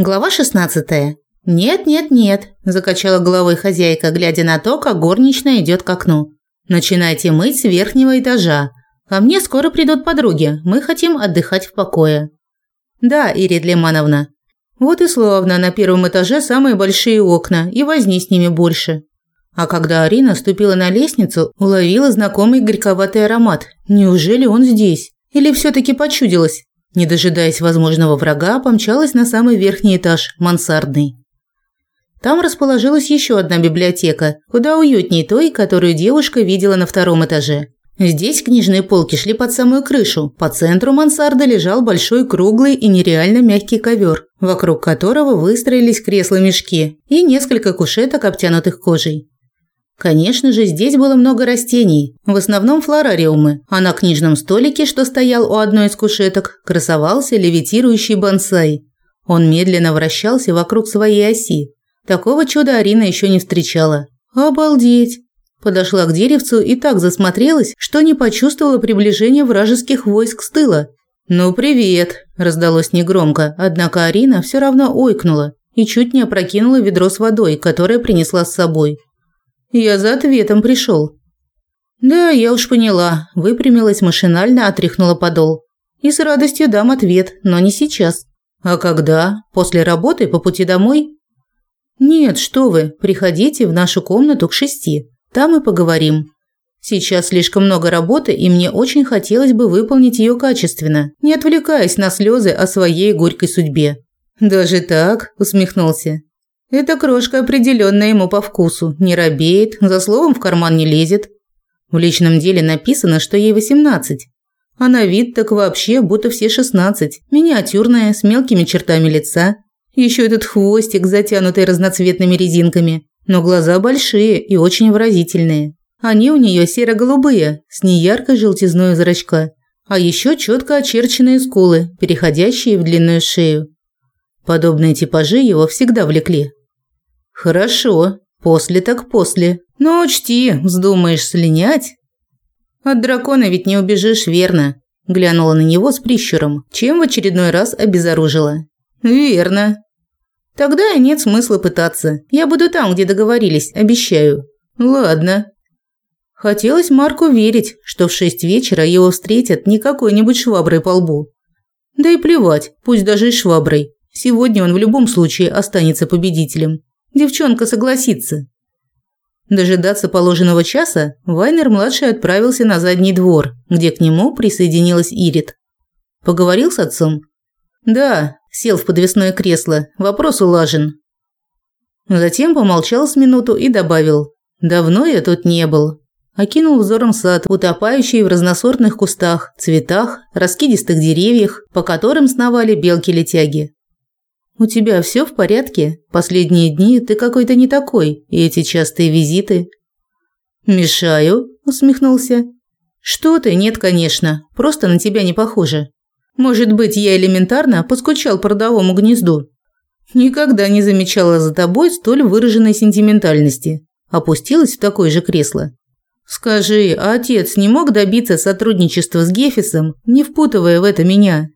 Глава 16. Нет, нет, нет, закачала головой хозяйка, глядя на то, как горничная идет к окну. Начинайте мыть с верхнего этажа. Ко мне скоро придут подруги. Мы хотим отдыхать в покое. Да, Ирина Лемановна. Вот и славно, на первом этаже самые большие окна, и возни с ними больше. А когда Арина ступила на лестницу, уловила знакомый горьковатый аромат. Неужели он здесь? Или все таки почудилось? Не дожидаясь возможного врага, помчалась на самый верхний этаж, мансардный. Там расположилась еще одна библиотека, куда уютнее той, которую девушка видела на втором этаже. Здесь книжные полки шли под самую крышу. По центру мансарды лежал большой круглый и нереально мягкий ковер, вокруг которого выстроились кресла-мешки и несколько кушеток, обтянутых кожей. Конечно же, здесь было много растений, в основном флорариумы, а на книжном столике, что стоял у одной из кушеток, красовался левитирующий бонсай. Он медленно вращался вокруг своей оси. Такого чуда Арина еще не встречала. Обалдеть! Подошла к деревцу и так засмотрелась, что не почувствовала приближения вражеских войск с тыла. «Ну, привет!» – раздалось негромко, однако Арина все равно ойкнула и чуть не опрокинула ведро с водой, которое принесла с собой. Я за ответом пришел. Да, я уж поняла, выпрямилась машинально, отряхнула подол. И с радостью дам ответ, но не сейчас. А когда? После работы по пути домой? Нет, что вы, приходите в нашу комнату к шести. Там и поговорим. Сейчас слишком много работы, и мне очень хотелось бы выполнить ее качественно, не отвлекаясь на слезы о своей горькой судьбе. Даже так, усмехнулся. Эта крошка определенно ему по вкусу, не робеет, за словом в карман не лезет. В личном деле написано, что ей 18. А на вид так вообще будто все 16. Миниатюрная, с мелкими чертами лица. Еще этот хвостик, затянутый разноцветными резинками. Но глаза большие и очень выразительные. Они у нее серо-голубые, с неяркой желтизной зрачка. А еще четко очерченные скулы, переходящие в длинную шею. Подобные типажи его всегда влекли. Хорошо, после так после. Но учти, вздумаешь слинять. От дракона ведь не убежишь, верно? Глянула на него с прищуром, чем в очередной раз обезоружила. Верно. Тогда и нет смысла пытаться. Я буду там, где договорились, обещаю. Ладно. Хотелось Марку верить, что в шесть вечера его встретят не какой-нибудь шваброй по лбу. Да и плевать, пусть даже и шваброй. Сегодня он в любом случае останется победителем. Девчонка согласится. Дожидаться положенного часа Вайнер-младший отправился на задний двор, где к нему присоединилась Ирит. Поговорил с отцом? Да, сел в подвесное кресло. Вопрос улажен. Затем помолчал с минуту и добавил: "Давно я тут не был". Окинул взором сад, утопающий в разносортных кустах, цветах, раскидистых деревьях, по которым сновали белки-летяги. «У тебя все в порядке? Последние дни ты какой-то не такой, и эти частые визиты...» «Мешаю?» – усмехнулся. «Что ты? Нет, конечно. Просто на тебя не похоже. Может быть, я элементарно поскучал по родовому гнезду?» «Никогда не замечала за тобой столь выраженной сентиментальности». Опустилась в такое же кресло. «Скажи, а отец не мог добиться сотрудничества с Гефисом, не впутывая в это меня?»